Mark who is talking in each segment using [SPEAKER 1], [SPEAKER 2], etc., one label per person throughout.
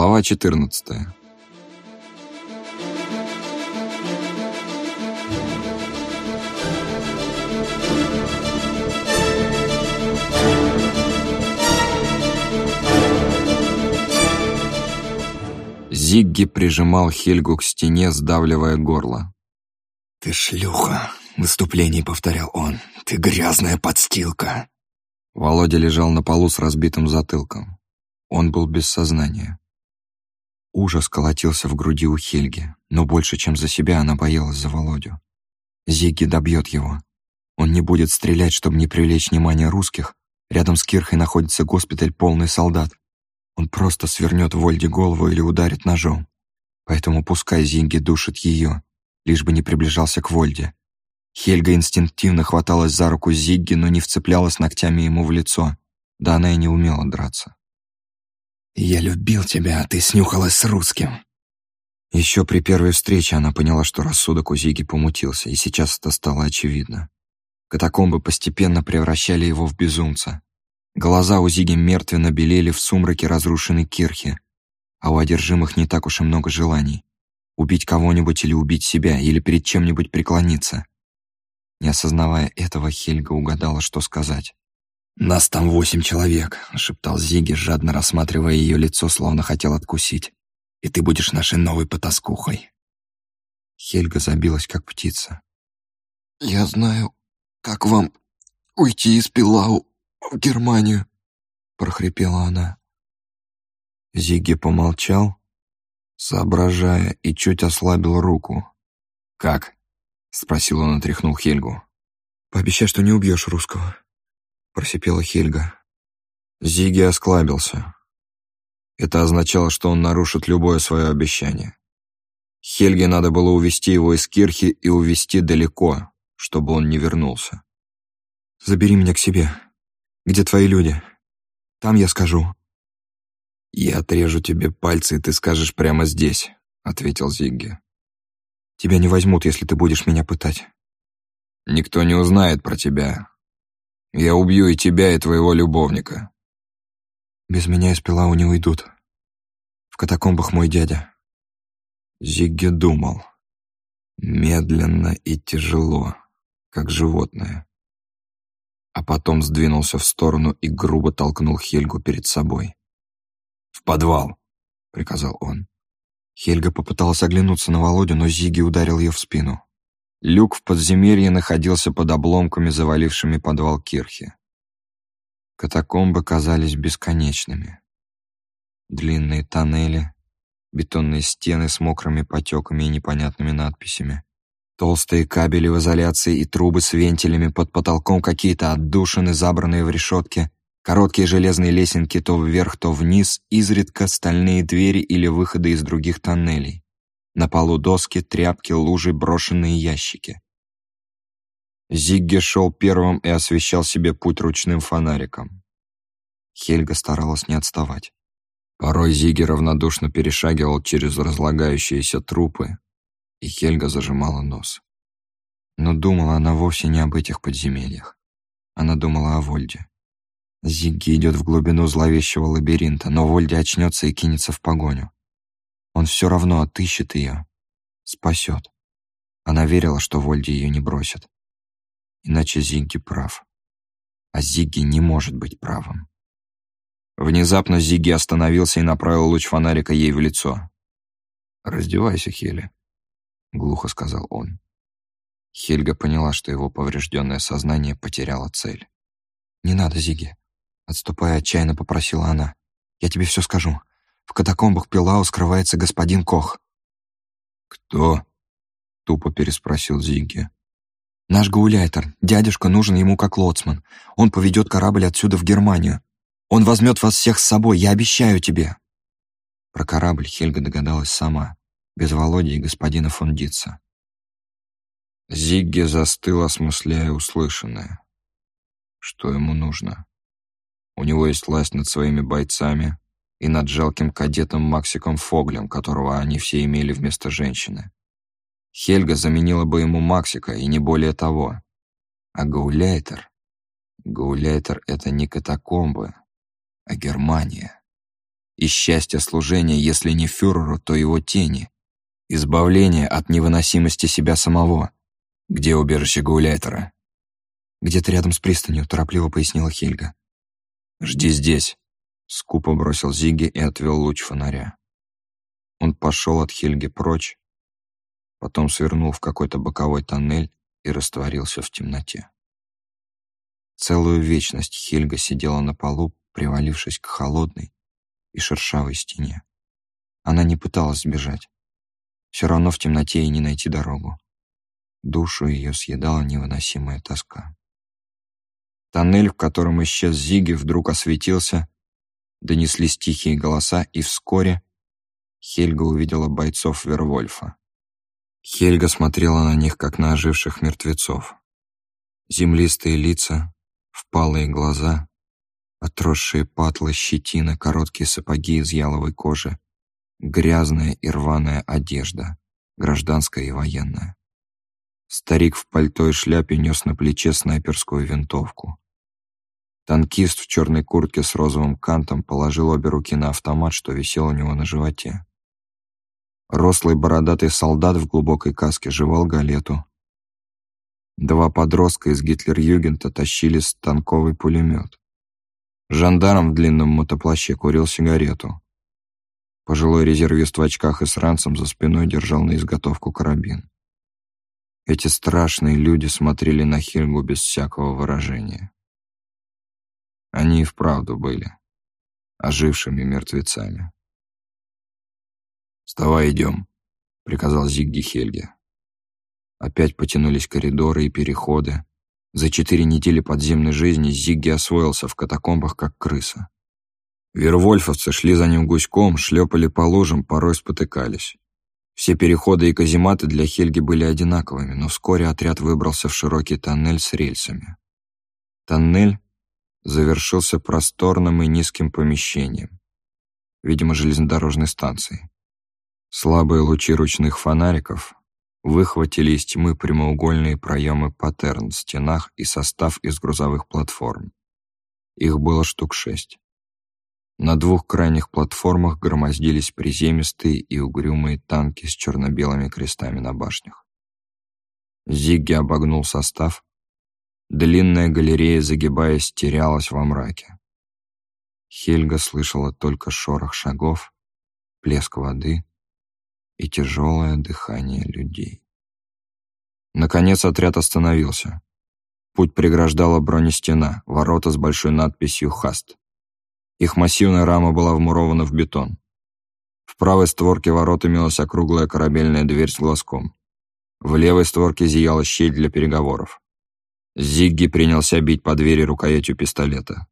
[SPEAKER 1] Глава 14. Зигги прижимал Хельгу к стене, сдавливая горло.
[SPEAKER 2] «Ты шлюха!» — в выступлении повторял он. «Ты грязная подстилка!»
[SPEAKER 1] Володя лежал на полу с разбитым затылком. Он был без сознания. Ужас колотился в груди у Хельги, но больше, чем за себя, она боялась за Володю. Зигги добьет его. Он не будет стрелять, чтобы не привлечь внимание русских. Рядом с Кирхой находится госпиталь, полный солдат. Он просто свернет Вольде голову или ударит ножом. Поэтому пускай Зинги душит ее, лишь бы не приближался к Вольде. Хельга инстинктивно хваталась за руку Зигги, но не вцеплялась ногтями ему в лицо. Да она и не умела драться.
[SPEAKER 2] «Я любил тебя, а ты снюхалась с русским».
[SPEAKER 1] Еще при первой встрече она поняла, что рассудок у Зиги помутился, и сейчас это стало очевидно. Катакомбы постепенно превращали его в безумца. Глаза у Зиги мертвенно белели в сумраке разрушенной кирхи, а у одержимых не так уж и много желаний. Убить кого-нибудь или убить себя, или перед чем-нибудь преклониться. Не осознавая этого, Хельга угадала, что сказать.
[SPEAKER 2] «Нас там восемь человек», — шептал Зиги, жадно рассматривая ее лицо, словно хотел откусить. «И ты будешь нашей новой потаскухой».
[SPEAKER 1] Хельга забилась, как птица.
[SPEAKER 3] «Я знаю, как вам уйти из Пилау в Германию», — прохрипела она.
[SPEAKER 1] Зиги помолчал, соображая, и чуть ослабил руку. «Как?» — спросил он и тряхнул Хельгу.
[SPEAKER 3] «Пообещай, что не убьешь русского», — просипела Хельга.
[SPEAKER 1] Зиги осклабился. Это означало, что он нарушит любое свое обещание. Хельге надо было увести его из Кирхи и увести далеко, чтобы он не вернулся.
[SPEAKER 3] «Забери меня к себе. Где твои люди? Там я скажу».
[SPEAKER 1] «Я отрежу тебе пальцы, и ты скажешь прямо здесь», — ответил Зигги.
[SPEAKER 3] «Тебя не возьмут, если ты будешь меня пытать».
[SPEAKER 1] «Никто не узнает про тебя. Я убью и тебя, и твоего любовника».
[SPEAKER 3] «Без меня из Пилау не уйдут. В катакомбах мой дядя».
[SPEAKER 1] Зигги думал. Медленно и тяжело, как животное. А потом сдвинулся в сторону и грубо толкнул Хельгу перед собой. «В подвал!» — приказал он.
[SPEAKER 3] Хельга попыталась оглянуться на Володю, но Зиги ударил ее в спину.
[SPEAKER 1] Люк в подземелье находился под обломками, завалившими подвал кирхи. Катакомбы казались бесконечными. Длинные тоннели, бетонные стены с мокрыми потеками и непонятными надписями. Толстые кабели в изоляции и трубы с вентилями под потолком, какие-то отдушины, забранные в решетки, короткие железные лесенки то вверх, то вниз, изредка стальные двери или выходы из других тоннелей. На полу доски, тряпки, лужи, брошенные ящики. Зигги шел первым и освещал себе путь ручным фонариком. Хельга старалась не отставать. Порой Зигги равнодушно перешагивал через разлагающиеся трупы, и Хельга зажимала нос. Но думала она вовсе не об этих подземельях. Она думала о Вольде. Зигги идет в глубину зловещего лабиринта, но Вольде очнется и кинется в погоню. Он все равно отыщет ее, спасет. Она верила, что Вольде ее не бросит. Иначе Зигги прав. А Зигги не может быть правым. Внезапно Зигги остановился и направил луч фонарика ей в лицо. «Раздевайся, Хели», — глухо сказал он. Хельга поняла, что его поврежденное сознание потеряло цель.
[SPEAKER 3] «Не надо, Зиги», — отступая отчаянно попросила она. «Я тебе все скажу. В катакомбах Пилау скрывается господин Кох».
[SPEAKER 1] «Кто?» — тупо переспросил Зигги.
[SPEAKER 3] «Наш гауляйтер. Дядюшка нужен ему как лоцман. Он поведет корабль отсюда в Германию. Он возьмет вас всех с собой, я обещаю тебе». Про корабль Хельга догадалась сама, без Володи и господина фон Дитца.
[SPEAKER 1] Зигги застыл, осмысляя услышанное. Что ему нужно? У него есть власть над своими бойцами, и над жалким кадетом Максиком Фоглем, которого они все имели вместо женщины. Хельга заменила бы ему Максика, и не более того. А Гауляйтер? Гауляйтер — это не катакомбы, а Германия. и счастья служения, если не фюреру, то его тени. Избавление от невыносимости себя самого. Где убежище Гауляйтера?
[SPEAKER 3] Где-то рядом с пристанью, торопливо пояснила Хельга.
[SPEAKER 1] «Жди здесь», — скупо бросил Зиги и отвел луч фонаря. Он пошел от Хельги прочь, потом свернул в какой-то боковой тоннель и растворился в темноте. Целую вечность Хельга сидела на полу, привалившись к холодной и шершавой стене. Она не пыталась сбежать. Все равно в темноте ей не найти дорогу. Душу ее съедала невыносимая тоска. Тоннель, в котором исчез Зиги, вдруг осветился, донеслись тихие голоса, и вскоре Хельга увидела бойцов Вервольфа. Хельга смотрела на них, как на оживших мертвецов. Землистые лица, впалые глаза, отросшие патлы, щетина, короткие сапоги из яловой кожи, грязная и рваная одежда, гражданская и военная. Старик в пальто и шляпе нес на плече снайперскую винтовку. Танкист в черной куртке с розовым кантом положил обе руки на автомат, что висел у него на животе. Рослый бородатый солдат в глубокой каске жевал галету. Два подростка из Гитлер-Югента тащили станковый пулемет. Жандарм в длинном мотоплаще курил сигарету. Пожилой резервист в очках и с ранцем за спиной держал на изготовку карабин. Эти страшные люди смотрели на Хельгу без всякого выражения. Они и вправду были ожившими мертвецами. «Вставай, идем», — приказал Зигги Хельге. Опять потянулись коридоры и переходы. За четыре недели подземной жизни Зигги освоился в катакомбах, как крыса. Вервольфовцы шли за ним гуськом, шлепали по лужам, порой спотыкались. Все переходы и казематы для Хельги были одинаковыми, но вскоре отряд выбрался в широкий тоннель с рельсами. Тоннель завершился просторным и низким помещением, видимо, железнодорожной станцией. Слабые лучи ручных фонариков выхватили из тьмы прямоугольные проемы паттерн в стенах и состав из грузовых платформ. Их было штук шесть. На двух крайних платформах громоздились приземистые и угрюмые танки с черно-белыми крестами на башнях. Зигги обогнул состав. Длинная галерея, загибаясь, терялась во мраке. Хельга слышала только шорох шагов, плеск воды и тяжелое дыхание людей. Наконец отряд остановился. Путь преграждала бронестена, ворота с большой надписью «Хаст». Их массивная рама была вмурована в бетон. В правой створке ворот имелась округлая корабельная дверь с глазком. В левой створке зияла щель для переговоров. Зигги принялся бить по двери рукоятью пистолета.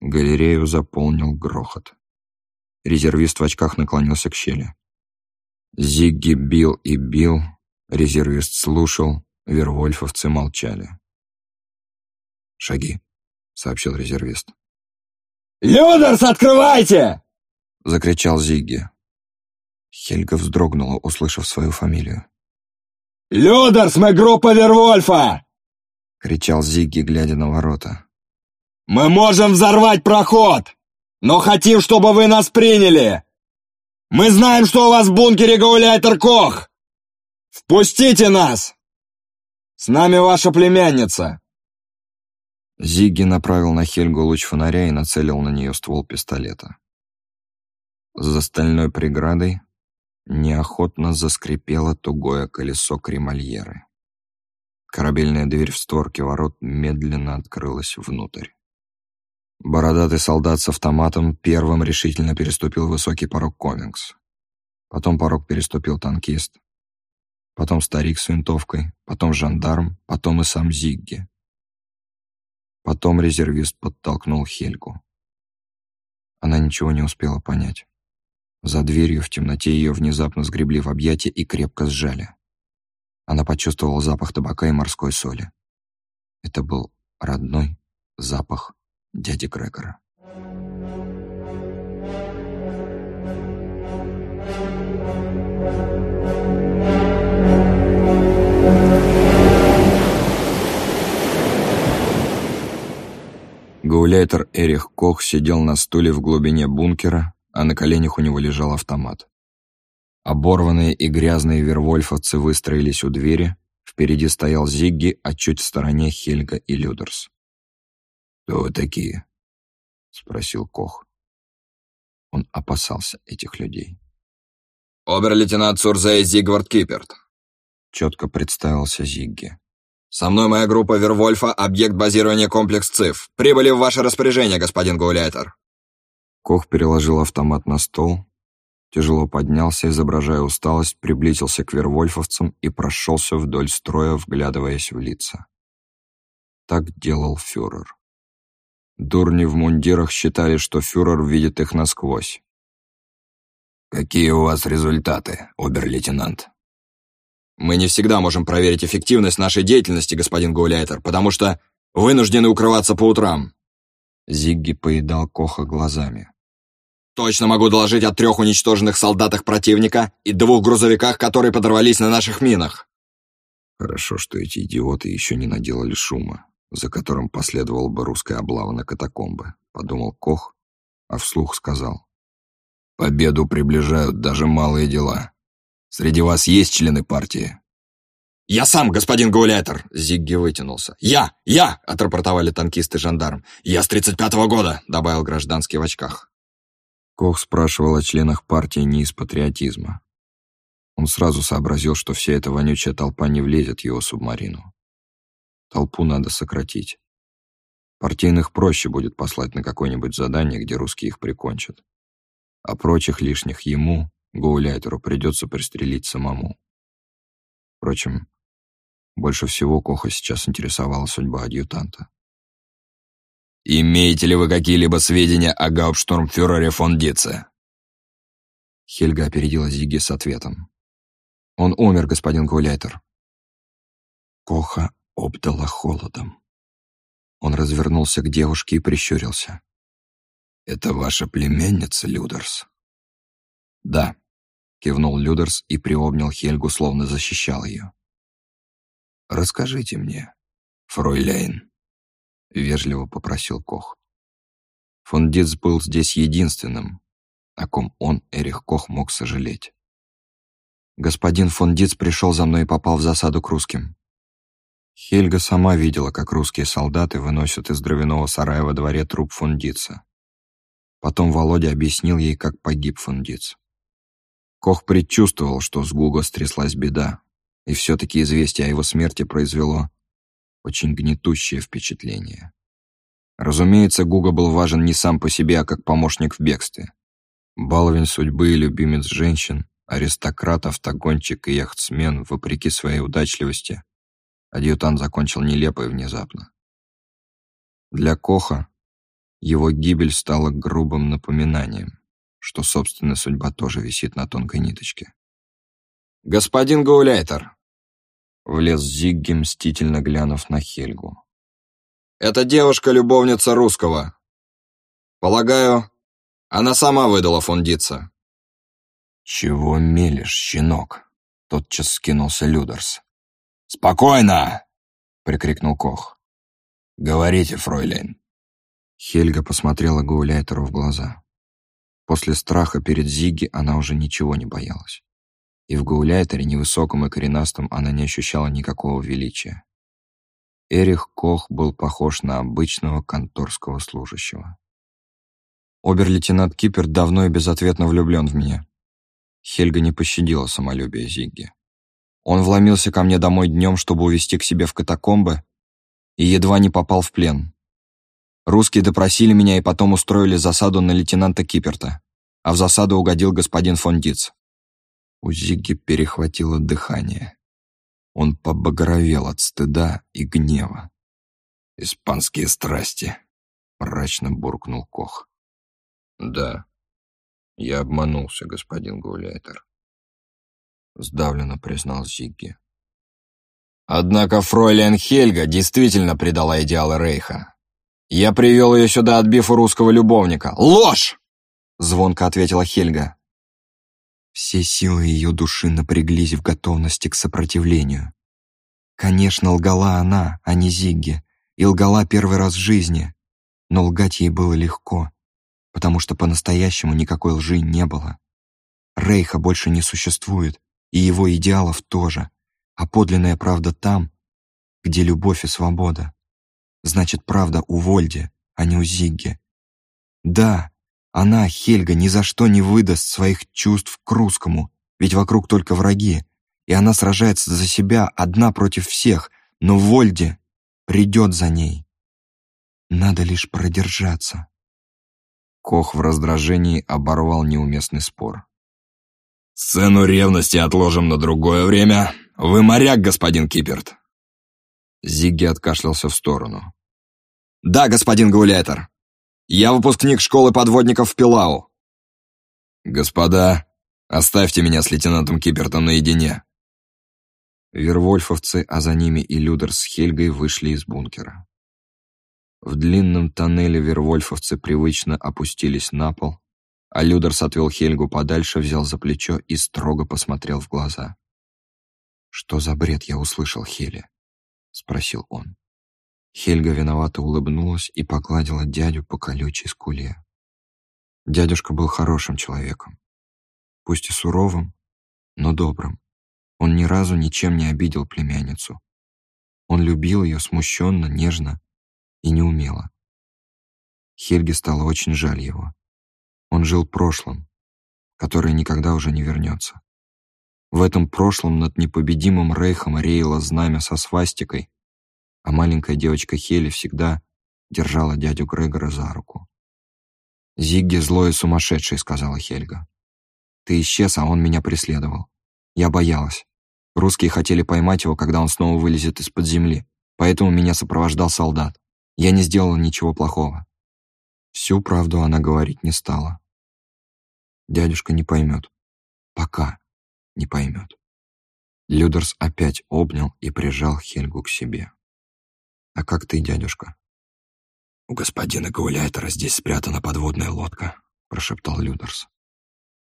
[SPEAKER 1] Галерею заполнил грохот. Резервист в очках наклонился к щели. Зигги бил и бил, резервист слушал, вервольфовцы молчали. «Шаги», — сообщил резервист.
[SPEAKER 2] «Людерс, открывайте!»
[SPEAKER 1] — закричал Зигги. Хельга вздрогнула, услышав свою фамилию.
[SPEAKER 2] «Людерс, мы группа Вервольфа!»
[SPEAKER 1] — кричал Зигги, глядя на ворота.
[SPEAKER 2] «Мы можем взорвать проход, но хотим, чтобы вы нас приняли! Мы знаем, что у вас в бункере гауляйтер Кох! Впустите нас! С нами ваша племянница!»
[SPEAKER 1] Зигги направил на Хельгу луч фонаря и нацелил на нее ствол пистолета. За стальной преградой неохотно заскрипело тугое колесо кремольеры. Корабельная дверь в створке ворот медленно открылась внутрь. Бородатый солдат с автоматом первым решительно переступил высокий порог Комингс. Потом порог переступил танкист. Потом старик с винтовкой, потом жандарм, потом и сам Зигги. Потом резервист подтолкнул Хельгу. Она ничего не успела понять. За дверью в темноте ее внезапно сгребли в объятия и крепко сжали. Она почувствовала запах табака и морской соли. Это был родной запах дяди Грегора. Гауляйтер Эрих Кох сидел на стуле в глубине бункера, а на коленях у него лежал автомат. Оборванные и грязные вервольфовцы выстроились у двери, впереди стоял Зигги, а чуть в стороне Хельга и Людерс. «Кто вы такие?» — спросил Кох. Он опасался этих людей.
[SPEAKER 2] «Обер-лейтенант Сурзей Зигвард Киперт», —
[SPEAKER 1] четко представился Зигги.
[SPEAKER 2] «Со мной моя группа Вервольфа, объект базирования комплекс ЦИФ. Прибыли в ваше распоряжение, господин Гауляйтер».
[SPEAKER 1] Кох переложил автомат на стол, тяжело поднялся, изображая усталость, приблизился к вервольфовцам и прошелся вдоль строя, вглядываясь в лица. Так делал фюрер. Дурни в мундирах считали, что фюрер видит их насквозь.
[SPEAKER 2] «Какие у вас результаты, обер-лейтенант?»
[SPEAKER 3] «Мы не всегда можем проверить эффективность нашей деятельности, господин Гауляйтер, потому что вынуждены укрываться по утрам».
[SPEAKER 1] Зигги поедал Коха глазами.
[SPEAKER 3] Точно могу доложить о трех уничтоженных солдатах противника и двух грузовиках, которые подорвались на наших минах.
[SPEAKER 1] Хорошо, что эти идиоты еще не наделали шума, за которым последовала бы русская облава на катакомбы, подумал Кох, а вслух сказал. Победу приближают даже малые дела. Среди вас есть члены партии?
[SPEAKER 3] «Я сам, господин Гауляйтер!» — Зигги вытянулся. «Я! Я!» — отрапортовали танкисты жандарм. «Я с тридцать пятого года!» — добавил гражданский в очках.
[SPEAKER 1] Кох спрашивал о членах партии не из патриотизма. Он сразу сообразил, что вся эта вонючая толпа не влезет в его субмарину. Толпу надо сократить. Партийных проще будет послать на какое-нибудь задание, где русские их прикончат. А прочих лишних ему, Гоуляйтеру, придется пристрелить самому. Впрочем, больше всего Коха сейчас интересовала судьба адъютанта.
[SPEAKER 2] «Имеете ли вы какие-либо сведения о гауптштурмфюрере фон Дице?»
[SPEAKER 1] Хельга опередила Зиги с ответом. «Он умер, господин Гауляйтер». Коха обдала холодом. Он развернулся к девушке и прищурился. «Это ваша племянница, Людерс?» «Да», — кивнул Людерс и приобнял Хельгу, словно защищал ее. «Расскажите мне, фройляйн». — вежливо попросил Кох. Фон Диц был здесь единственным, о ком он, Эрих Кох, мог сожалеть. Господин фон Диц пришел за мной и попал в засаду к русским. Хельга сама видела, как русские солдаты выносят из дровяного сарая во дворе труп фон Дица. Потом Володя объяснил ей, как погиб фон Диц. Кох предчувствовал, что с Гуго стряслась беда, и все-таки известие о его смерти произвело очень гнетущее впечатление. Разумеется, Гуга был важен не сам по себе, а как помощник в бегстве. Баловень судьбы и любимец женщин, аристократ, автогонщик и яхтсмен, вопреки своей удачливости, адъютант закончил нелепо и внезапно. Для Коха его гибель стала грубым напоминанием, что собственная судьба тоже висит на тонкой ниточке.
[SPEAKER 3] «Господин Гауляйтер!»
[SPEAKER 1] Влез Зигги, мстительно глянув на Хельгу.
[SPEAKER 3] «Эта девушка — любовница русского. Полагаю, она сама выдала фондица».
[SPEAKER 1] «Чего мелешь, щенок?» — тотчас скинулся Людерс.
[SPEAKER 2] «Спокойно!»
[SPEAKER 1] — прикрикнул Кох.
[SPEAKER 2] «Говорите, фройлейн».
[SPEAKER 1] Хельга посмотрела Гауляйтеру в глаза. После страха перед Зиги она уже ничего не боялась и в гауляйтере, невысоком и коренастом, она не ощущала никакого величия. Эрих Кох был похож на обычного конторского служащего. Обер-лейтенант Кипер давно и безответно влюблен в меня. Хельга не пощадила самолюбие Зигги. Он вломился ко мне домой днем, чтобы увезти к себе в катакомбы, и едва не попал в плен. Русские допросили меня и потом устроили засаду на лейтенанта Киперта, а в засаду угодил господин фон Диц. У Зиги перехватило дыхание. Он побагровел от стыда и гнева.
[SPEAKER 2] «Испанские страсти», —
[SPEAKER 1] мрачно буркнул Кох.
[SPEAKER 2] «Да, я обманулся, господин Гауляйтер», —
[SPEAKER 1] сдавленно признал Зигги.
[SPEAKER 3] «Однако фройлен Хельга действительно предала идеалы Рейха. Я привел ее сюда, отбив у русского любовника. Ложь!» — звонко ответила Хельга.
[SPEAKER 1] Все силы ее души напряглись в готовности к сопротивлению. Конечно, лгала она, а не Зигги, и лгала первый раз в жизни, но лгать ей было легко,
[SPEAKER 3] потому что по-настоящему никакой лжи не было. Рейха больше не существует, и его идеалов тоже, а подлинная правда там, где любовь и свобода. Значит, правда у Вольди, а не у Зигги. Да, она, Хельга, ни за что не выдаст своих чувств к русскому, ведь вокруг только враги, и она сражается за себя одна против всех, но Вольди придет за ней. Надо лишь продержаться.
[SPEAKER 1] Кох в раздражении оборвал неуместный спор.
[SPEAKER 2] «Сцену ревности отложим на другое время. Вы моряк, господин Киперт!»
[SPEAKER 1] Зигги откашлялся в сторону.
[SPEAKER 2] «Да, господин Гауляйтер. Я выпускник школы подводников в Пилау». «Господа, оставьте меня с лейтенантом Кипертом наедине».
[SPEAKER 1] Вервольфовцы, а за ними и Людер с Хельгой вышли из бункера. В длинном тоннеле вервольфовцы привычно опустились на пол, а Людерс отвел Хельгу подальше, взял за плечо и строго посмотрел в глаза. «Что за бред я услышал, Хеле?» — спросил он. Хельга виновато улыбнулась и погладила дядю по колючей скуле. Дядюшка был хорошим человеком. Пусть и суровым, но добрым. Он ни разу ничем не обидел племянницу. Он любил ее смущенно, нежно и неумело. Хельге стало очень жаль его. Он жил прошлым, которое никогда уже не вернется. В этом прошлом над непобедимым рейхом реяло знамя со свастикой, а маленькая девочка Хели всегда держала дядю Грегора за руку. «Зигги злой и сумасшедший», — сказала Хельга. «Ты исчез, а он меня преследовал. Я боялась. Русские хотели поймать его, когда он снова вылезет из-под земли, поэтому меня сопровождал солдат. Я не сделала ничего плохого. Всю правду она говорить не стала. Дядюшка не поймет. Пока не поймет. Людерс опять обнял и прижал Хельгу к себе. «А как ты, дядюшка?»
[SPEAKER 2] «У господина Гауляйтера здесь спрятана подводная лодка», — прошептал Людерс.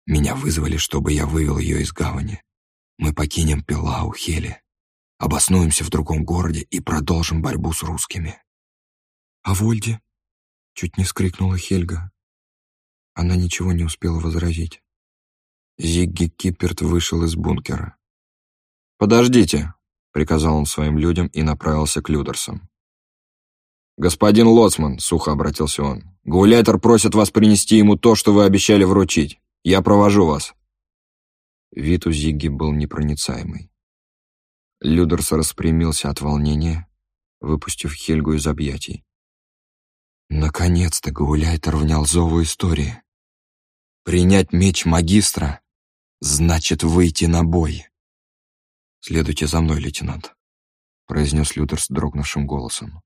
[SPEAKER 2] «Меня вызвали, чтобы я вывел ее из гавани. Мы покинем Пилау, Хели, обоснуемся в другом городе и продолжим борьбу с русскими».
[SPEAKER 3] «А Вольде?» Чуть не скрикнула Хельга. Она ничего не успела возразить. Зигги Кипперт вышел из бункера.
[SPEAKER 1] «Подождите», — приказал он своим людям и направился к Людерсам. «Господин Лоцман», — сухо обратился он, — «Гауляйтер просит вас принести ему то, что вы обещали вручить. Я провожу вас». Вид у Зигги был непроницаемый. Людерс распрямился от волнения, выпустив Хельгу из объятий. Наконец-то Гауляйтер внял зову истории. Принять меч магистра значит выйти на бой. «Следуйте за мной, лейтенант», — произнес Лютер с дрогнувшим голосом.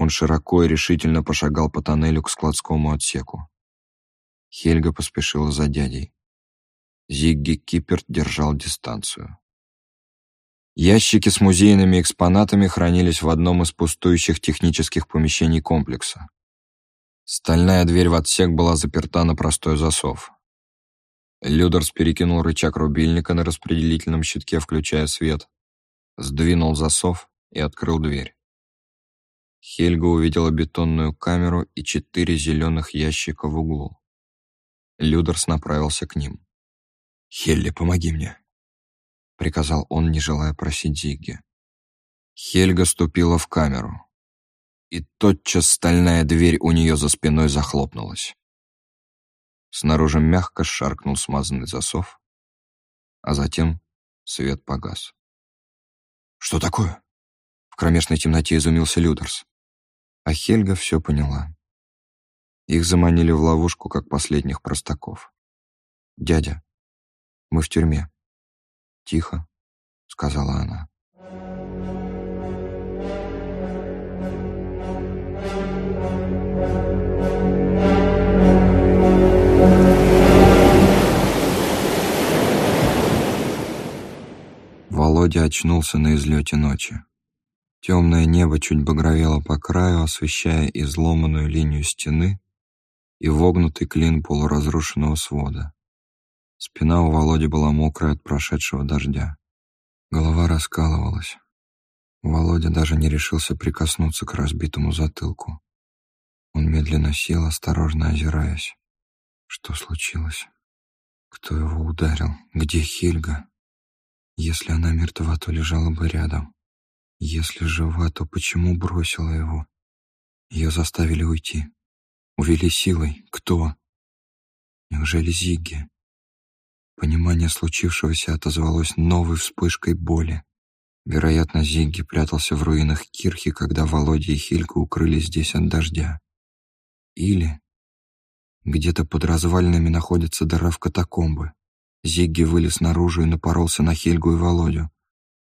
[SPEAKER 1] Он широко и решительно пошагал по тоннелю к складскому отсеку. Хельга поспешила за дядей. Зигги Киперт держал дистанцию. Ящики с музейными экспонатами хранились в одном из пустующих технических помещений комплекса. Стальная дверь в отсек была заперта на простой засов. Людерс перекинул рычаг рубильника на распределительном щитке, включая свет, сдвинул засов и открыл дверь. Хельга увидела бетонную камеру и четыре зеленых ящика в углу. Людерс направился к ним. «Хелли, помоги мне», приказал он, не желая просить Зигги. Хельга ступила в камеру, и тотчас стальная дверь у нее за спиной захлопнулась. Снаружи мягко шаркнул смазанный засов, а затем свет погас. «Что такое?» В кромешной темноте изумился Людерс. А Хельга все поняла. Их заманили в ловушку, как последних простаков. «Дядя, мы в тюрьме. «Тихо», — сказала она. Володя очнулся на излете ночи. Темное небо чуть багровело по краю, освещая изломанную линию стены и вогнутый клин полуразрушенного свода. Спина у Володи была мокрая от прошедшего дождя. Голова раскалывалась. Володя даже не решился прикоснуться к разбитому затылку.
[SPEAKER 3] Он медленно сел, осторожно озираясь. Что случилось? Кто его ударил? Где Хельга? Если она мертва, то лежала бы рядом. Если жива, то почему бросила его? Ее заставили уйти. Увели силой. Кто? Неужели Зигги? Понимание случившегося отозвалось новой вспышкой боли. Вероятно, Зигги прятался в руинах Кирхи, когда Володя и Хилька укрылись здесь от дождя. Или где-то под развалинами находится дыра в катакомбы. Зигги вылез наружу и напоролся на Хельгу и Володю.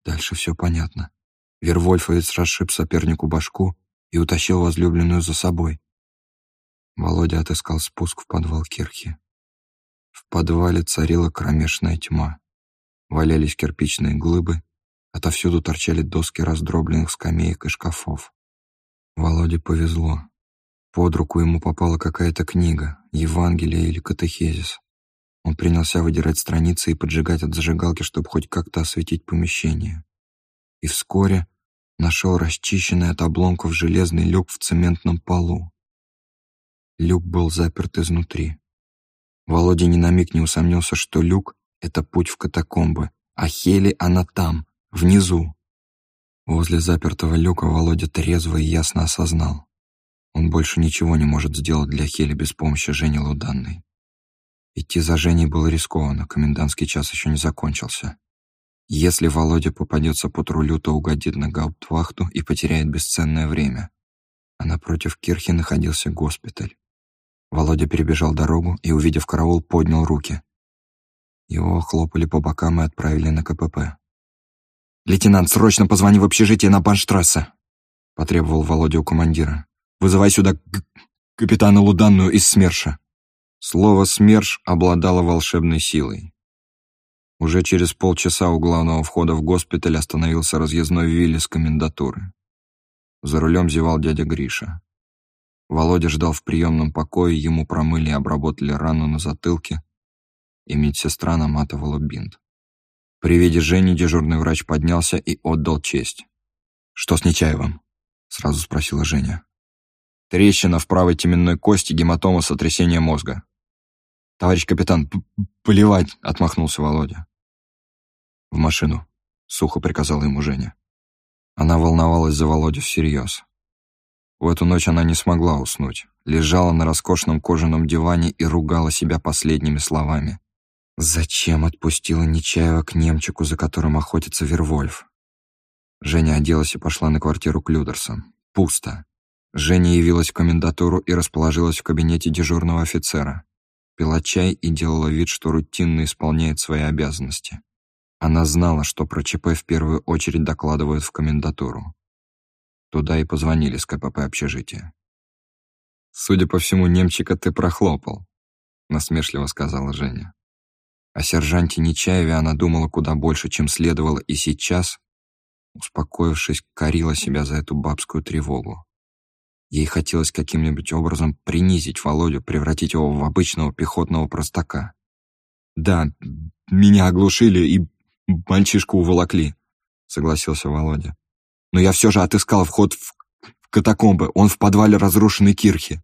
[SPEAKER 3] Дальше все понятно. Вервольфовец расшиб сопернику башку и утащил возлюбленную за собой. Володя отыскал спуск в подвал Кирхи. В подвале царила кромешная тьма. Валялись кирпичные глыбы, отовсюду торчали доски раздробленных скамеек и шкафов. Володе повезло. Под руку ему попала какая-то книга, Евангелие или катехезис. Он принялся выдирать страницы и поджигать от зажигалки, чтобы хоть как-то осветить помещение. И вскоре нашел расчищенный от обломков железный люк в цементном полу. Люк был заперт изнутри. Володя ни на миг не усомнился, что люк — это путь в катакомбы, а Хели она там, внизу. Возле запертого люка Володя трезво и ясно осознал. Он больше ничего не может сделать для Хели без помощи Жени Луданной. Идти за Женей было рискованно, комендантский час еще не закончился. Если Володя попадется по трулю, то угодит на гауптвахту и потеряет бесценное время. А напротив Кирхи находился госпиталь. Володя перебежал дорогу и, увидев караул, поднял руки. Его хлопали по бокам и отправили на КПП. «Лейтенант, срочно позвони в общежитие на Банштрассе!» — потребовал Володя у командира. Вызывай сюда капитана Луданную из СМЕРШа». Слово «СМЕРШ» обладало волшебной силой. Уже через полчаса у главного входа в госпиталь остановился разъездной Вилли с комендатуры. За рулем зевал дядя Гриша. Володя ждал в приемном покое, ему промыли и обработали рану на затылке, и медсестра наматывала бинт. При виде Жени дежурный врач поднялся и отдал честь. «Что с Нечаевым?» — сразу спросила Женя. Трещина в правой теменной кости, гематома, сотрясение мозга. «Товарищ капитан, поливать!» — отмахнулся Володя. «В машину», — сухо приказала ему Женя. Она волновалась за Володю всерьез. В эту ночь она не смогла уснуть. Лежала на роскошном кожаном диване и ругала себя последними словами. Зачем отпустила Нечаева к немчику, за которым охотится Вервольф? Женя оделась и пошла на квартиру к Людерсам. Пусто. Женя явилась в комендатуру и расположилась в кабинете дежурного офицера. Пила чай и делала вид, что рутинно исполняет свои обязанности. Она знала, что про ЧП в первую очередь докладывают в комендатуру. Туда и позвонили с КПП общежития. «Судя по всему, немчика ты прохлопал», — насмешливо сказала Женя. О сержанте Нечаеве она думала куда больше, чем следовало, и сейчас, успокоившись, корила себя за эту бабскую тревогу. Ей хотелось каким-нибудь образом принизить Володю, превратить его в обычного пехотного простака. «Да, меня оглушили и мальчишку уволокли», — согласился Володя. «Но я все же отыскал вход в катакомбы, он в подвале разрушенной кирхи».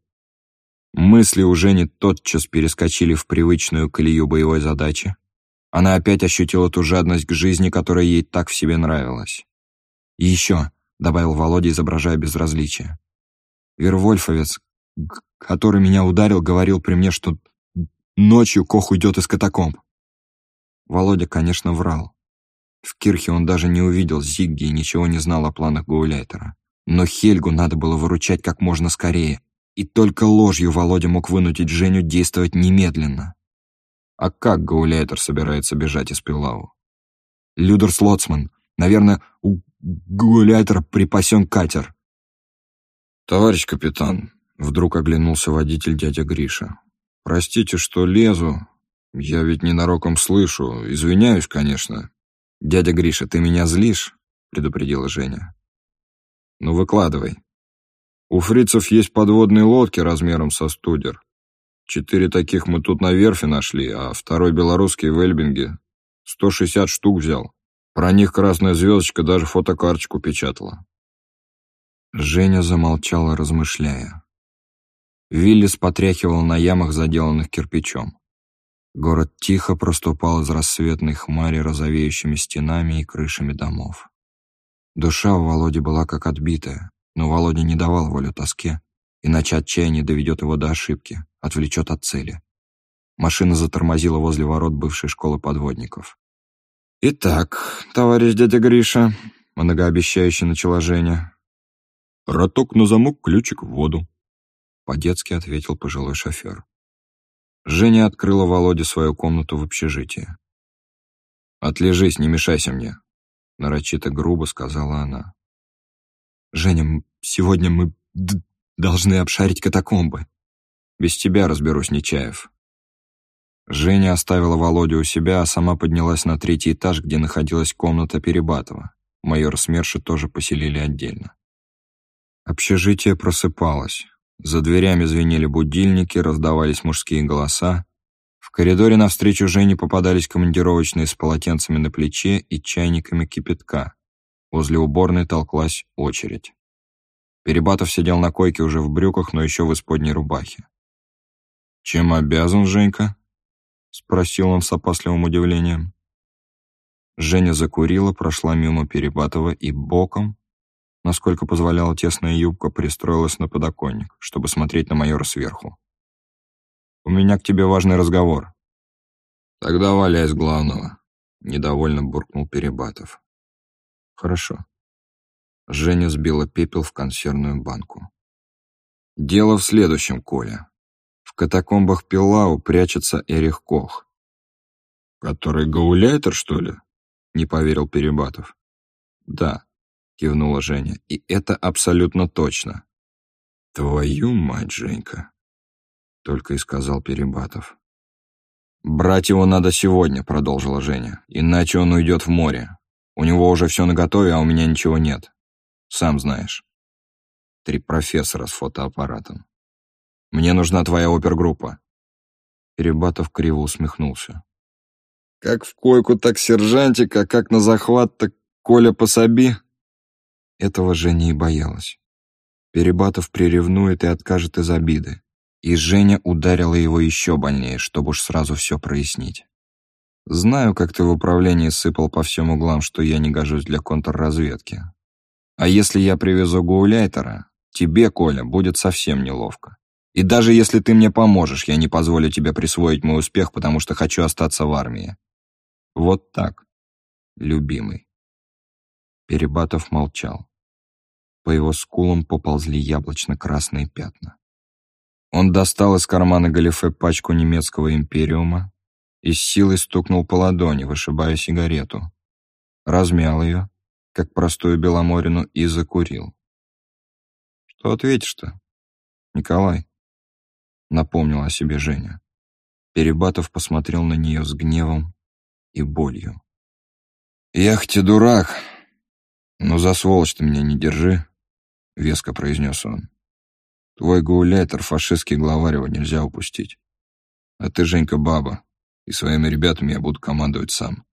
[SPEAKER 3] Мысли у Жени тотчас перескочили в привычную колею боевой задачи. Она опять ощутила ту жадность к жизни, которая ей так в себе нравилась. «И еще», — добавил Володя, изображая безразличие, Вервольфовец, который меня ударил, говорил при мне, что ночью Кох уйдет из катакомб. Володя, конечно, врал. В Кирхе он даже не увидел Зигги и ничего не знал о планах Гауляйтера. Но Хельгу надо было выручать как можно скорее, и только ложью Володя мог вынудить Женю действовать немедленно. А как Гауляйтер собирается бежать из Пилау? Людер Слоцман. Наверное, у Гауляйтера припасен катер.
[SPEAKER 1] «Товарищ капитан», — вдруг оглянулся водитель дядя Гриша. «Простите, что лезу. Я ведь ненароком слышу. Извиняюсь, конечно».
[SPEAKER 3] «Дядя Гриша, ты меня злишь?» — предупредила Женя.
[SPEAKER 1] «Ну, выкладывай. У фрицев есть подводные лодки размером со студер. Четыре таких мы тут на верфи нашли, а второй белорусский в Эльбинге 160 штук взял. Про них красная звездочка даже фотокарточку печатала.
[SPEAKER 3] Женя замолчала, размышляя.
[SPEAKER 1] Виллис потряхивал на ямах, заделанных кирпичом. Город тихо проступал из рассветной хмари розовеющими стенами и крышами домов. Душа у Володи была как отбитая, но Володя не давал волю тоске, иначе отчаяние доведет его до ошибки, отвлечет от цели. Машина затормозила возле ворот бывшей школы подводников. «Итак, товарищ дядя Гриша», — многообещающе начала Женя. «Роток на замок, ключик в воду», — по-детски ответил пожилой шофер. Женя открыла Володе свою комнату в общежитии. «Отлежись, не мешайся мне», — нарочито грубо сказала она. «Женя, сегодня мы должны обшарить катакомбы. Без тебя разберусь, Нечаев», Женя оставила Володю у себя, а сама поднялась на третий этаж, где находилась комната Перебатова. Майор СМЕРШа тоже поселили отдельно. Общежитие просыпалось. За дверями звенели будильники, раздавались мужские голоса. В коридоре навстречу Жене попадались командировочные с полотенцами на плече и чайниками кипятка. Возле уборной толклась очередь. Перебатов сидел на койке уже в брюках, но еще в исподней рубахе. «Чем обязан, Женька?» — спросил он с опасливым удивлением. Женя закурила, прошла мимо Перебатова и боком, насколько позволяла тесная юбка, пристроилась на подоконник, чтобы смотреть на майора сверху. «У меня к тебе важный разговор». «Тогда валяй с главного», — недовольно буркнул Перебатов. «Хорошо». Женя сбила пепел в консервную банку. «Дело в следующем, Коля катакомбах Пилау прячется Эрих Кох. «Который гауляйтер, что ли?» — не поверил Перебатов. «Да», — кивнула Женя, — «и это абсолютно точно». «Твою мать, Женька!» — только и сказал Перебатов. «Брать его надо сегодня», — продолжила Женя, — «иначе он уйдет в море. У него уже все наготове, а у меня ничего нет. Сам знаешь». Три профессора с фотоаппаратом. Мне нужна твоя опергруппа». Перебатов криво усмехнулся. «Как в койку, так сержантика, как на захват, так Коля пособи». Этого Женя и боялась. Перебатов приревнует и откажет из обиды. И Женя ударила его еще больнее, чтобы уж сразу все прояснить. «Знаю, как ты в управлении сыпал по всем углам, что я не гожусь для контрразведки. А если я привезу гауляйтера, тебе, Коля, будет совсем неловко. И даже если ты мне поможешь, я не позволю тебе присвоить мой успех, потому что хочу остаться в армии. Вот так, любимый. Перебатов молчал. По его скулам поползли яблочно-красные пятна. Он достал из кармана галифе пачку немецкого империума и с силой стукнул по ладони, вышибая сигарету. Размял ее, как простую беломорину, и закурил. «Что ответишь-то, Николай?» напомнил о себе Женя. Перебатов посмотрел на нее с гневом и болью. «Я хоть дурак, но за сволочь ты меня не держи», — веско произнес он. «Твой гауляйтер, фашистский главарь, его нельзя упустить. А ты, Женька, баба, и своими ребятами я буду командовать сам».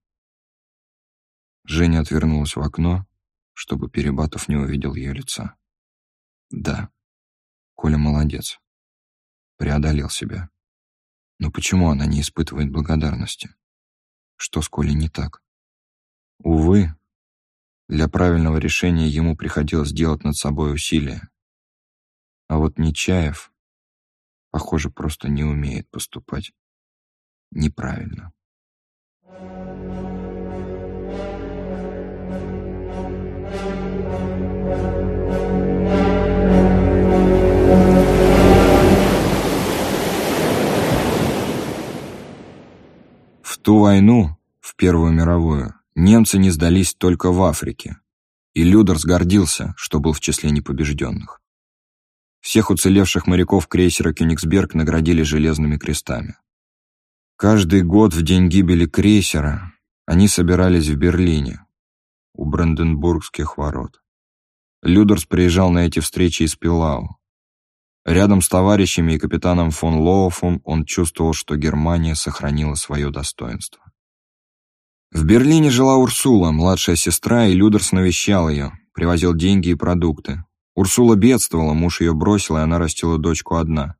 [SPEAKER 1] Женя отвернулась в окно, чтобы Перебатов не увидел ее лица. «Да, Коля молодец преодолел себя. Но почему она не испытывает благодарности? Что с Колей не так? Увы, для правильного решения ему приходилось делать над собой усилия. А вот Нечаев, похоже, просто не умеет поступать неправильно. ту войну, в Первую мировую, немцы не сдались только в Африке, и Людерс гордился, что был в числе непобежденных. Всех уцелевших моряков крейсера «Кёнигсберг» наградили железными крестами. Каждый год в день гибели крейсера они собирались в Берлине, у Бранденбургских ворот. Людерс приезжал на эти встречи из Пилау. Рядом с товарищами и капитаном фон Лоофом он чувствовал, что Германия сохранила свое достоинство. В Берлине жила Урсула, младшая сестра, и Людерс навещал ее, привозил деньги и продукты. Урсула бедствовала, муж ее бросил, и она растила дочку одна.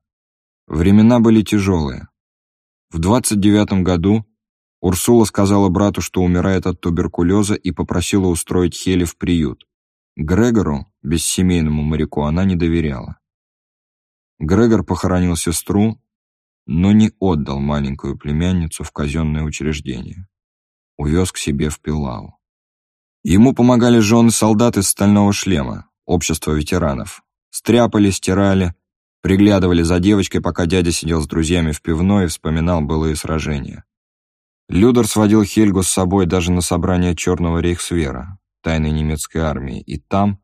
[SPEAKER 1] Времена были тяжелые. В 29 году Урсула сказала брату, что умирает от туберкулеза и попросила устроить Хели в приют. Грегору, бессемейному моряку, она не доверяла. Грегор похоронил сестру, но не отдал маленькую племянницу в казенное учреждение. Увез к себе в Пилау. Ему помогали жены солдат из стального шлема, общество ветеранов. Стряпали, стирали, приглядывали за девочкой, пока дядя сидел с друзьями в пивной и вспоминал былые сражения. Людер сводил Хельгу с собой даже на собрание Черного Рейхсвера, тайной немецкой армии, и там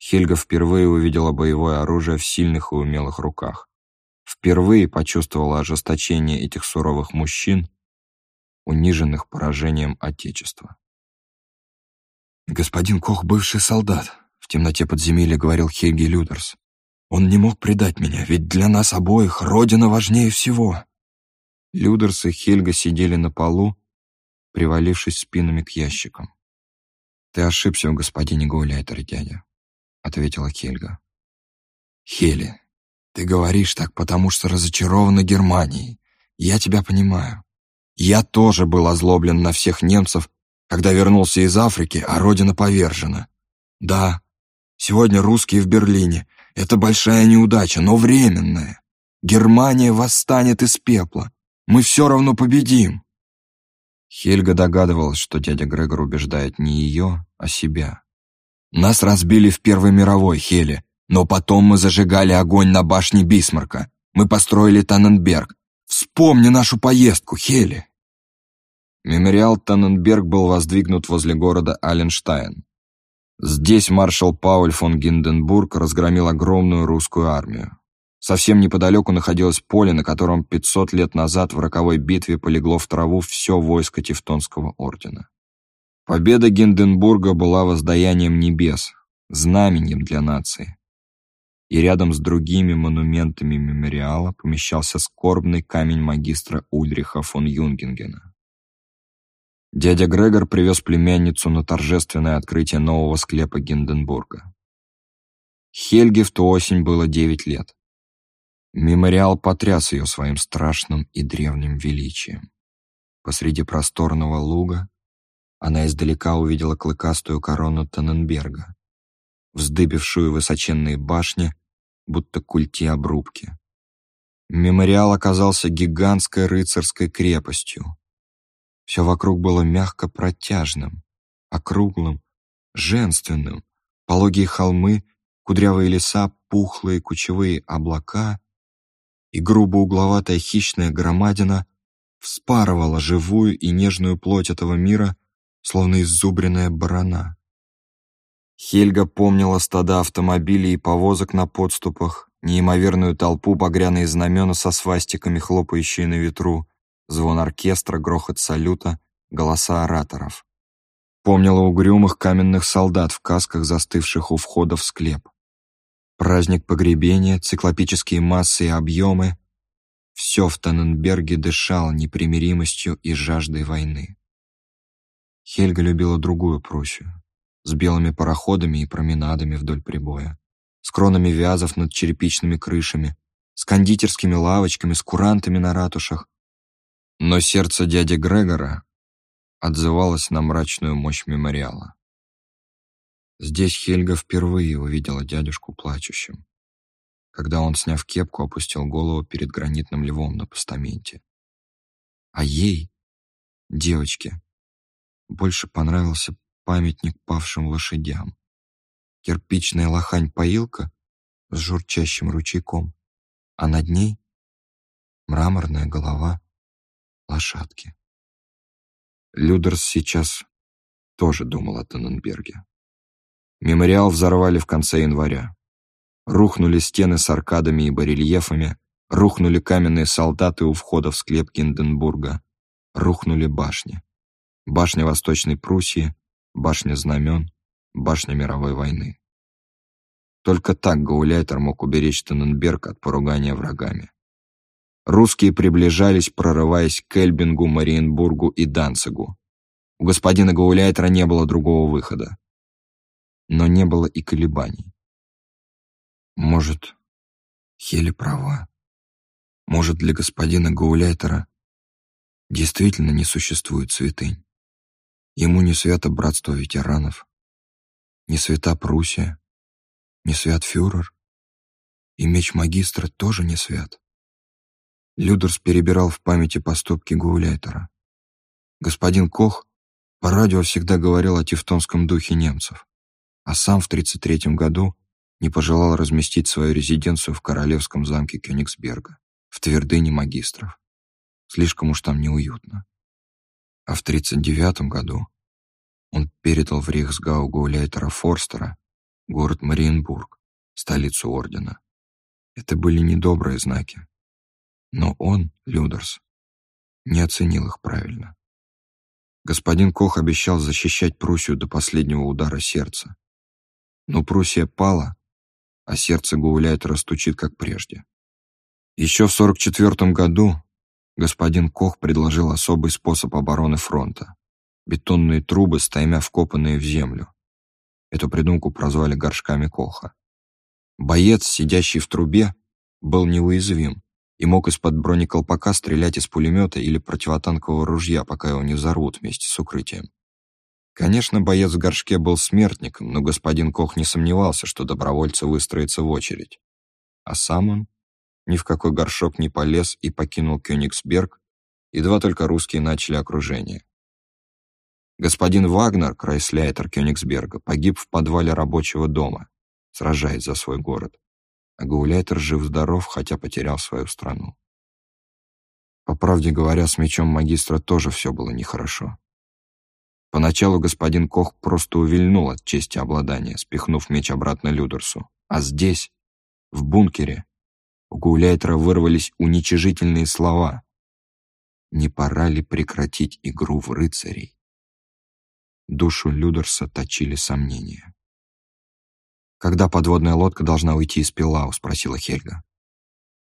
[SPEAKER 1] Хельга впервые увидела боевое оружие в сильных и умелых руках. Впервые почувствовала ожесточение этих суровых мужчин, униженных поражением Отечества.
[SPEAKER 3] «Господин Кох — бывший солдат», — в темноте подземелья говорил Хельги Людерс. «Он не мог предать меня, ведь для нас обоих Родина важнее всего».
[SPEAKER 1] Людерс и Хельга сидели на полу, привалившись спинами к ящикам. «Ты ошибся в господине Гауляйтере, дядя», — ответила Хельга.
[SPEAKER 3] «Хели, ты говоришь так, потому что разочарована Германией. Я тебя понимаю. Я тоже был озлоблен на всех немцев, когда вернулся из Африки, а родина повержена. Да, сегодня русские в Берлине. Это большая неудача, но временная. Германия восстанет из пепла. Мы все равно победим.
[SPEAKER 1] Хельга догадывалась, что дядя Грегор убеждает не ее, а себя.
[SPEAKER 3] Нас разбили в Первой мировой, Хели, но потом мы зажигали огонь на башне Бисмарка. Мы построили Танненберг. Вспомни нашу поездку, Хели.
[SPEAKER 1] Мемориал Танненберг был воздвигнут возле города Аленштайн. Здесь маршал Пауль фон Гинденбург разгромил огромную русскую армию. Совсем неподалеку находилось поле, на котором 500 лет назад в роковой битве полегло в траву все войско Тевтонского ордена. Победа Гинденбурга была воздаянием небес, знаменем для нации. И рядом с другими монументами мемориала помещался скорбный камень магистра Ульриха фон Юнгингена. Дядя Грегор привез племянницу на торжественное открытие нового склепа Гинденбурга. Хельге в ту осень было девять лет. Мемориал потряс ее своим страшным и древним величием. Посреди просторного луга она издалека увидела клыкастую корону Танненберга, вздыбившую высоченные башни, будто культи обрубки. Мемориал оказался гигантской рыцарской крепостью. Все вокруг было мягко протяжным, округлым, женственным, пологие холмы, кудрявые леса, пухлые кучевые облака и грубо угловатая хищная громадина вспарывала живую и нежную плоть этого мира, словно иззубренная барана. Хельга помнила стада автомобилей и повозок на подступах, неимоверную толпу, багряные знамена со свастиками, хлопающие на ветру, звон оркестра, грохот салюта, голоса ораторов. Помнила угрюмых каменных солдат в касках, застывших у входа в склеп. Праздник погребения, циклопические массы и объемы — все в Танненберге дышало непримиримостью и жаждой войны. Хельга любила другую Пруссию, с белыми пароходами и променадами вдоль прибоя, с кронами вязов над черепичными крышами, с кондитерскими лавочками, с курантами на ратушах. Но сердце дяди Грегора отзывалось на мрачную мощь мемориала. Здесь Хельга впервые увидела дядюшку плачущим, когда он, сняв кепку, опустил голову перед гранитным львом на постаменте. А ей, девочке, больше понравился памятник павшим лошадям. Кирпичная лохань-поилка с журчащим ручейком, а над ней мраморная голова лошадки. Людерс сейчас тоже думал о Танненберге. Мемориал взорвали в конце января. Рухнули стены с аркадами и барельефами, рухнули каменные солдаты у входа в склеп Гинденбурга, рухнули башни. Башня Восточной Пруссии, башня Знамен, башня мировой войны. Только так Гауляйтер мог уберечь Танненберг от поругания врагами. Русские приближались, прорываясь к Эльбингу, Мариенбургу и Данцигу. У господина Гауляйтера не было другого выхода но не было и колебаний. Может, Хели права.
[SPEAKER 3] Может, для господина Гауляйтера действительно не существует святынь. Ему не свято братство ветеранов, не свята Пруссия, не свят фюрер, и меч магистра тоже не свят. Людерс перебирал в памяти поступки Гауляйтера. Господин Кох по радио всегда говорил о тевтонском духе немцев, а сам в 1933 году не пожелал разместить свою резиденцию в королевском замке Кёнигсберга, в твердыне магистров. Слишком уж там неуютно. А в 1939 году он передал в Рейхсгау Гауляйтера Форстера город Мариенбург, столицу ордена. Это были недобрые знаки. Но он, Людерс, не оценил их правильно. Господин Кох обещал защищать Пруссию до последнего удара сердца. Но Пруссия пала, а сердце Гауляйтера стучит, как прежде. Еще в 44 году господин Кох предложил особый способ обороны фронта — бетонные трубы, стаймя вкопанные в землю. Эту придумку прозвали горшками Коха. Боец, сидящий в трубе, был неуязвим и мог из-под бронеколпака стрелять из пулемета или противотанкового ружья, пока его не взорвут вместе с укрытием. Конечно, боец в горшке был смертником, но господин Кох не сомневался, что добровольцы выстроятся в очередь. А сам он ни в какой горшок не полез и покинул Кёнигсберг, едва только русские начали окружение. Господин Вагнер, крайсляйтер Кёнигсберга, погиб в подвале рабочего дома, сражаясь за свой город. Гауляйтер жив-здоров, хотя потерял свою страну. По правде говоря, с мечом магистра тоже все было нехорошо. Поначалу господин Кох просто увильнул от чести обладания, спихнув меч обратно Людерсу. А здесь, в бункере, у Гауляйтера вырвались уничижительные слова. Не пора ли прекратить игру в рыцарей? Душу Людерса точили сомнения. «Когда подводная лодка должна уйти из Пилау?» — спросила Хельга.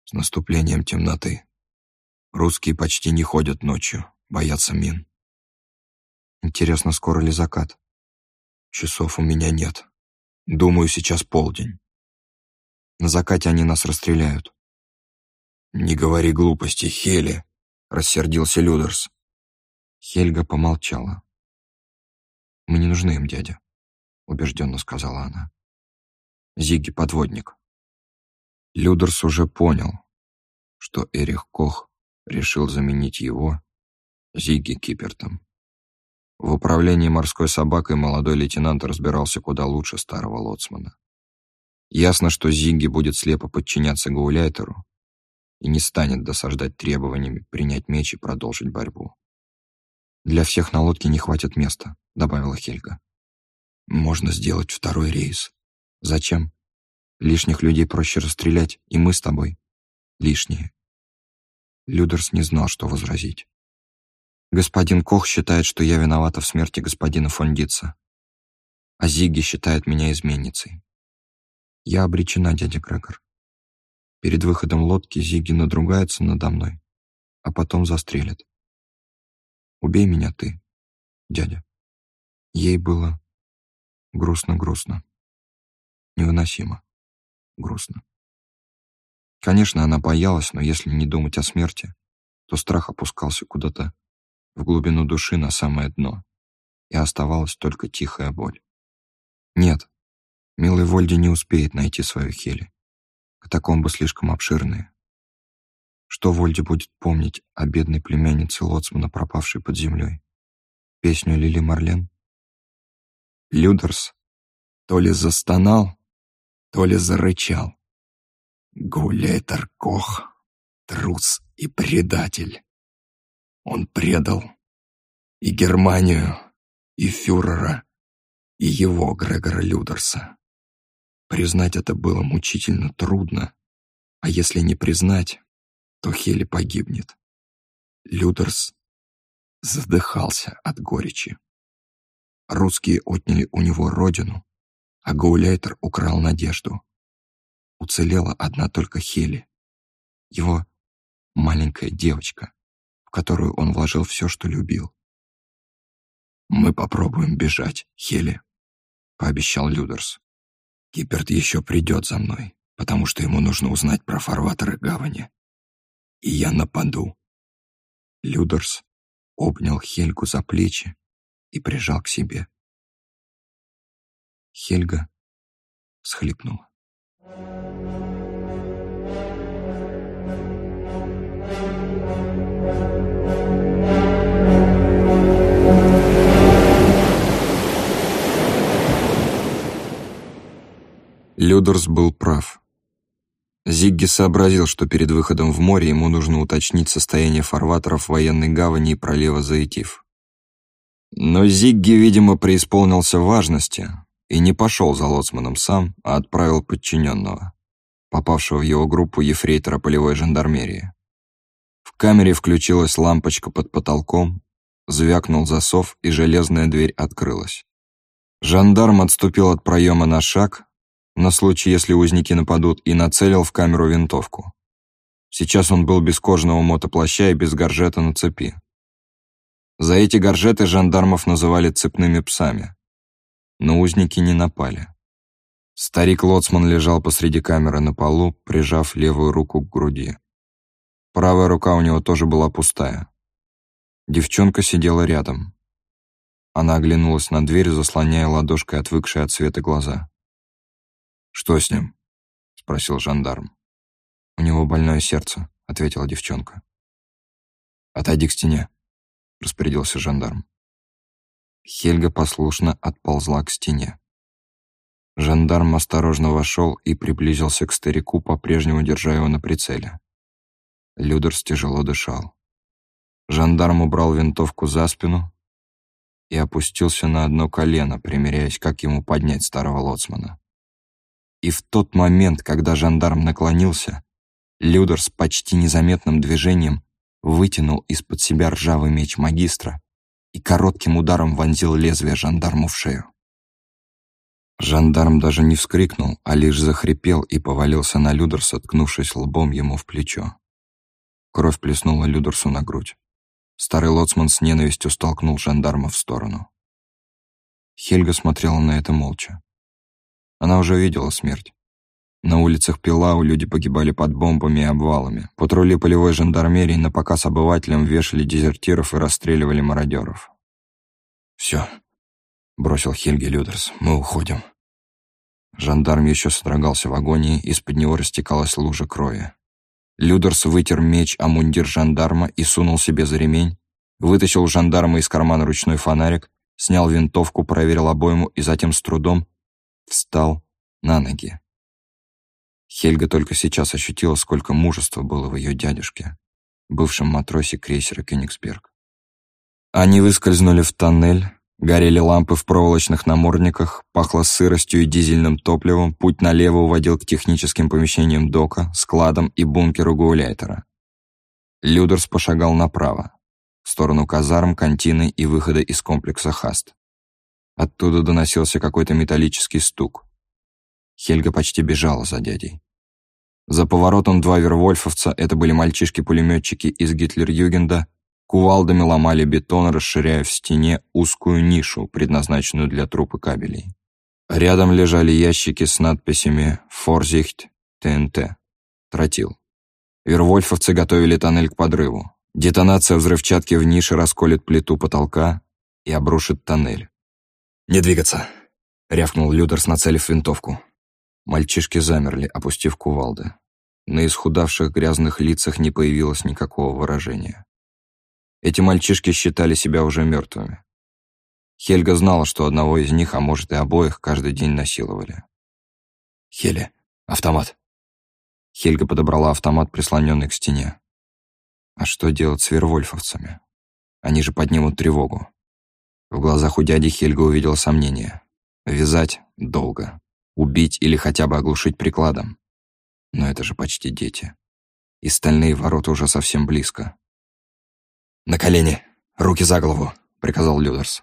[SPEAKER 3] «С наступлением темноты. Русские почти не ходят ночью, боятся мин. Интересно, скоро ли закат? Часов у меня нет. Думаю, сейчас полдень. На закате они нас расстреляют. «Не говори глупости, Хели!» — рассердился Людерс. Хельга помолчала. «Мы не нужны им, дядя», — убежденно сказала она. Зиги — подводник. Людерс уже понял, что Эрих Кох решил заменить его Зиги Кипертом. В управлении морской собакой молодой лейтенант разбирался куда лучше старого лоцмана. Ясно, что Зигги будет слепо подчиняться Гауляйтеру и не станет досаждать требованиями принять меч и продолжить борьбу. «Для всех на лодке не хватит места», — добавила Хельга. «Можно сделать второй рейс. Зачем? Лишних людей проще расстрелять, и мы с тобой. Лишние». Людерс не знал, что возразить. Господин Кох считает, что я виновата в смерти господина фон Дитца. А Зигги считает меня изменницей. Я обречена, дядя Грегор. Перед выходом лодки Зигги надругается надо мной, а потом застрелит. Убей меня ты, дядя. Ей было грустно-грустно. Невыносимо. Грустно. Конечно, она боялась, но если не думать о смерти, то страх опускался куда-то в глубину души на самое дно, и оставалась только тихая боль. Нет, милый Вольди не успеет найти свою Хели. Катакомбы слишком обширные. Что Вольди будет помнить о бедной племяннице Лоцмана, пропавшей под землей? Песню Лили Марлен? Людерс то ли застонал, то ли зарычал. Гулетер Кох, трус и предатель. Он предал и Германию, и фюрера, и его, Грегора Людерса. Признать это было мучительно трудно, а если не признать, то Хели погибнет. Людерс задыхался от горечи. Русские отняли у него родину, а Гауляйтер украл надежду. Уцелела одна только Хели, его маленькая девочка, которую он вложил все, что любил. «Мы попробуем бежать, Хели», — пообещал Людерс. «Киперт еще придет за мной, потому что ему нужно узнать про фарватеры гавани. и я нападу». Людерс обнял Хельгу за плечи и прижал к себе. Хельга всхлипнула. Людерс был прав. Зигги сообразил, что перед выходом в море ему нужно уточнить состояние фарватеров военной гавани и пролива Заитив. Но Зигги, видимо, преисполнился важности и не пошел за лоцманом сам, а отправил подчиненного, попавшего в его группу ефрейтора полевой жандармерии. В камере включилась лампочка под потолком, звякнул засов, и железная дверь открылась. Жандарм отступил от проема на шаг, на случай, если узники нападут, и нацелил в камеру винтовку. Сейчас он был без кожаного мотоплаща и без горжета на цепи. За эти горжеты жандармов называли цепными псами. Но узники не напали. Старик-лоцман лежал посреди камеры на полу, прижав левую руку к груди. Правая рука у него тоже была пустая. Девчонка сидела рядом. Она оглянулась на дверь, заслоняя ладошкой отвыкшие от света глаза. «Что с ним?» — спросил жандарм. «У него больное сердце», — ответила девчонка. «Отойди к стене», — распорядился жандарм. Хельга послушно отползла к стене. Жандарм осторожно вошел и приблизился к старику, по-прежнему держа его на прицеле. Людерс тяжело дышал. Жандарм убрал винтовку за спину и опустился на одно колено, примеряясь, как ему поднять старого лоцмана. И в тот момент, когда жандарм наклонился, Людер с почти незаметным движением вытянул из-под себя ржавый меч магистра и коротким ударом вонзил лезвие жандарму в шею. Жандарм даже не вскрикнул, а лишь захрипел и повалился на Людерса, ткнувшись лбом ему в плечо. Кровь плеснула Людерсу на грудь. Старый лоцман с ненавистью столкнул жандарма в сторону. Хельга смотрела на это молча. Она уже видела смерть. На улицах Пилау люди погибали под бомбами и обвалами. Патрули полевой жандармерии на показ обывателям вешали дезертиров и расстреливали мародеров. «Все», — бросил Хельги Людерс, — «мы уходим». Жандарм еще содрогался в агонии, из-под него растекалась лужа крови. Людерс вытер меч о мундир жандарма и сунул себе за ремень, вытащил жандарма из кармана ручной фонарик, снял винтовку, проверил обойму и затем с трудом, встал на ноги. Хельга только сейчас ощутила, сколько мужества было в ее дядюшке, бывшем матросе крейсера «Кёнигсберг». Они выскользнули в тоннель, горели лампы в проволочных намордниках, пахло сыростью и дизельным топливом, путь налево уводил к техническим помещениям дока, складам и бункеру Гауляйтера. Людерс пошагал направо, в сторону казарм, контины и выхода из комплекса Хаст. Оттуда доносился какой-то металлический стук. Хельга почти бежала за дядей. За поворотом два вервольфовца, это были мальчишки-пулеметчики из Гитлер-Югенда, кувалдами ломали бетон, расширяя в стене узкую нишу, предназначенную для трупы кабелей. Рядом лежали ящики с надписями «Форзихт», «ТНТ», «Тротил». Вервольфовцы готовили тоннель к подрыву. Детонация взрывчатки в нише расколет плиту потолка и обрушит тоннель. «Не двигаться!» — рявкнул Людерс, нацелив винтовку. Мальчишки замерли, опустив кувалды. На исхудавших грязных лицах не появилось никакого выражения. Эти мальчишки считали себя уже мертвыми. Хельга знала, что одного из них, а может и обоих, каждый день насиловали. «Хеле, автомат!» Хельга подобрала автомат, прислоненный к стене. А что делать с вервольфовцами? Они же поднимут тревогу. В глазах у дяди Хельга увидел сомнение. Вязать долго. Убить или хотя бы оглушить прикладом. Но это же почти дети. И стальные ворота уже совсем близко. «На колени! Руки за голову!» — приказал Людерс.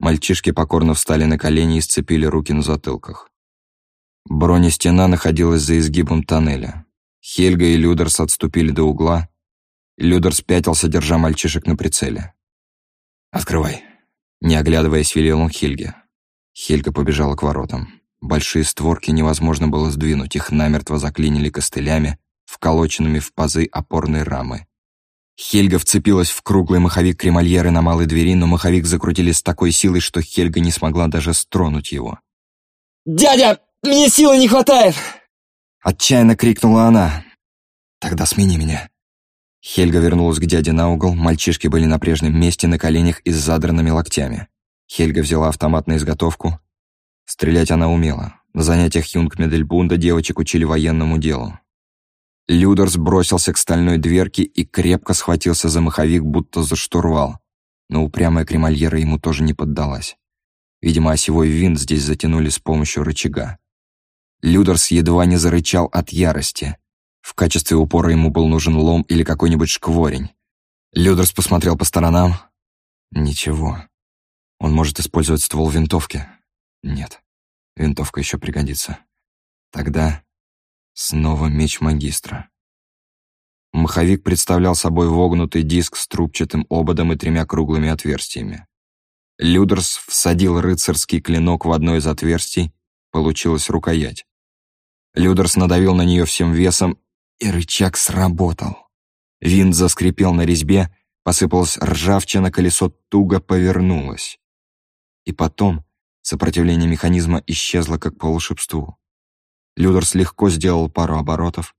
[SPEAKER 3] Мальчишки покорно встали на колени и сцепили руки на затылках. Бронестена находилась за изгибом тоннеля. Хельга и Людерс отступили до угла. Людерс пятился, держа мальчишек на прицеле. «Открывай!» Не оглядываясь, велел он Хельге. Хельга побежала к воротам. Большие створки невозможно было сдвинуть, их намертво заклинили костылями, вколоченными в пазы опорной рамы. Хельга вцепилась в круглый маховик кремольеры на малой двери, но маховик закрутили с такой силой, что Хельга не смогла даже стронуть его.
[SPEAKER 2] «Дядя, мне силы не хватает!»
[SPEAKER 3] Отчаянно крикнула она. «Тогда смени меня». Хельга вернулась к дяде на угол, мальчишки были на прежнем месте на коленях и с задранными локтями. Хельга взяла автомат на изготовку. Стрелять она умела. На занятиях Юнг Медельбунда девочек учили военному делу. Людерс бросился к стальной дверке и крепко схватился за маховик, будто за штурвал. Но упрямая кремольера ему тоже не поддалась. Видимо, осевой винт здесь затянули с помощью рычага. Людерс едва не зарычал от ярости. В качестве упора ему был нужен лом или какой-нибудь шкворень. Людерс посмотрел по сторонам. Ничего. Он может использовать ствол винтовки. Нет, винтовка еще пригодится. Тогда снова меч магистра. Маховик представлял собой вогнутый диск с трубчатым ободом и тремя круглыми отверстиями. Людерс всадил рыцарский клинок в одно из отверстий, получилась рукоять. Людерс надавил на нее всем весом, и рычаг сработал. Винт заскрипел на резьбе, посыпалась ржавчина, колесо туго повернулось. И потом сопротивление механизма исчезло как по волшебству. Людерс легко сделал пару оборотов.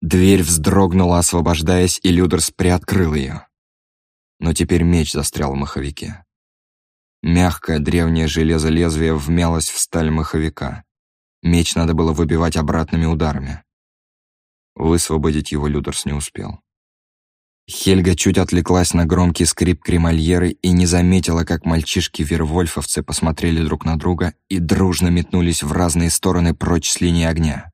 [SPEAKER 3] Дверь вздрогнула, освобождаясь, и Людерс приоткрыл ее. Но теперь меч застрял в маховике. Мягкое древнее железо лезвия вмялось в сталь маховика. Меч надо было выбивать обратными ударами. Высвободить его Людерс не успел. Хельга чуть отвлеклась на громкий скрип кремольеры и не заметила, как мальчишки-вервольфовцы посмотрели друг на друга и дружно метнулись в разные стороны прочь с линии огня.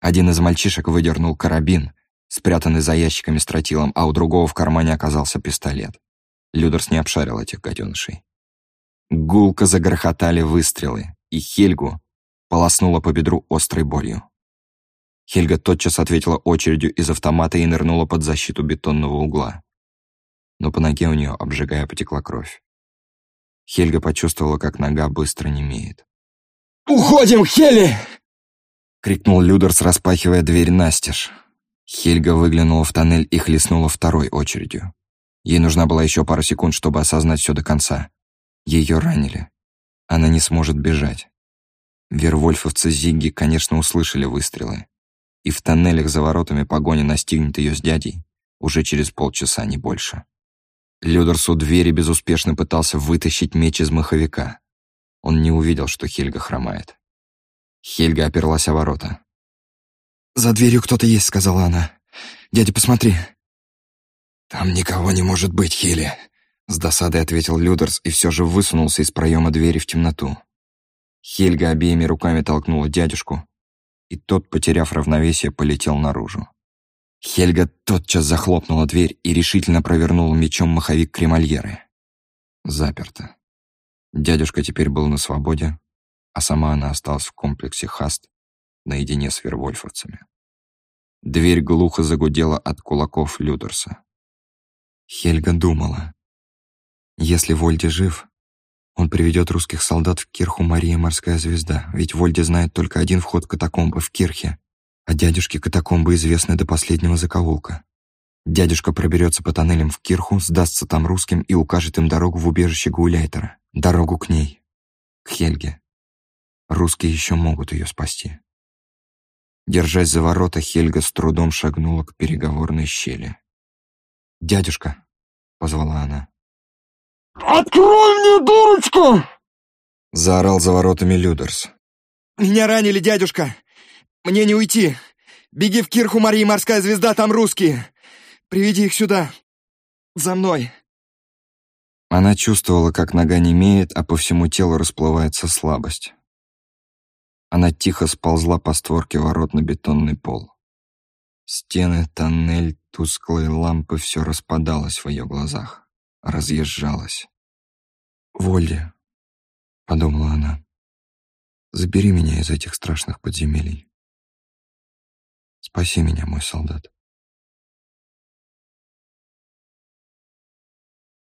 [SPEAKER 3] Один из мальчишек выдернул карабин, спрятанный за ящиками с тротилом, а у другого в кармане оказался пистолет. Людерс не обшарил этих гаденышей. Гулко загрохотали выстрелы, и Хельгу полоснула по бедру острой болью. Хельга тотчас ответила очередью из автомата и нырнула под защиту бетонного угла. Но по ноге у нее, обжигая, потекла кровь. Хельга почувствовала, как нога быстро немеет.
[SPEAKER 2] «Уходим, Хели!»
[SPEAKER 3] — крикнул Людерс, распахивая дверь настежь. Хельга выглянула в тоннель и хлестнула второй очередью. Ей нужна была еще пара секунд, чтобы осознать все до конца. Ее ранили. Она не сможет бежать. Вервольфовцы Зигги, конечно, услышали выстрелы. И в тоннелях за воротами погоня настигнет ее с дядей уже через полчаса, не больше. Людерс у двери безуспешно пытался вытащить меч из маховика. Он не увидел, что Хельга хромает. Хельга оперлась о ворота. «За дверью кто-то есть», — сказала она. «Дядя, посмотри». «Там никого не может быть, Хели», — с досадой ответил Людерс и все же высунулся из проема двери в темноту. Хельга обеими руками толкнула дядюшку, и тот, потеряв равновесие, полетел наружу. Хельга тотчас захлопнула дверь и решительно провернула мечом маховик кремольеры. Заперто. Дядюшка теперь был на свободе, а сама она осталась в комплексе Хаст наедине с вервольфовцами. Дверь глухо загудела от кулаков Людерса. Хельга думала, если Вольде жив, он приведет русских солдат в Кирху Мария Морская Звезда, ведь Вольде знает только один вход катакомбы в Кирхе, а дядюшке катакомбы известны до последнего закоулка. Дядюшка проберется по тоннелям в Кирху, сдастся там русским и укажет им дорогу в убежище Гауляйтера. Дорогу к ней. К Хельге. Русские еще могут ее спасти. Держась за ворота, Хельга с трудом шагнула к переговорной щели. «Дядюшка!» — позвала она.
[SPEAKER 2] «Открой мне, дурочка!»
[SPEAKER 3] — заорал за воротами Людерс.
[SPEAKER 2] «Меня ранили, дядюшка! Мне не уйти! Беги в Кирху, Марии, морская звезда, там русские! Приведи их сюда! За мной!»
[SPEAKER 3] Она чувствовала, как нога немеет, а по всему телу расплывается слабость. Она тихо сползла по створке ворот на бетонный пол. Стены, тоннель, тусклые лампы — все распадалось в ее глазах разъезжалась. «Волли», — подумала она, — «забери меня из этих страшных подземелий. Спаси меня, мой солдат».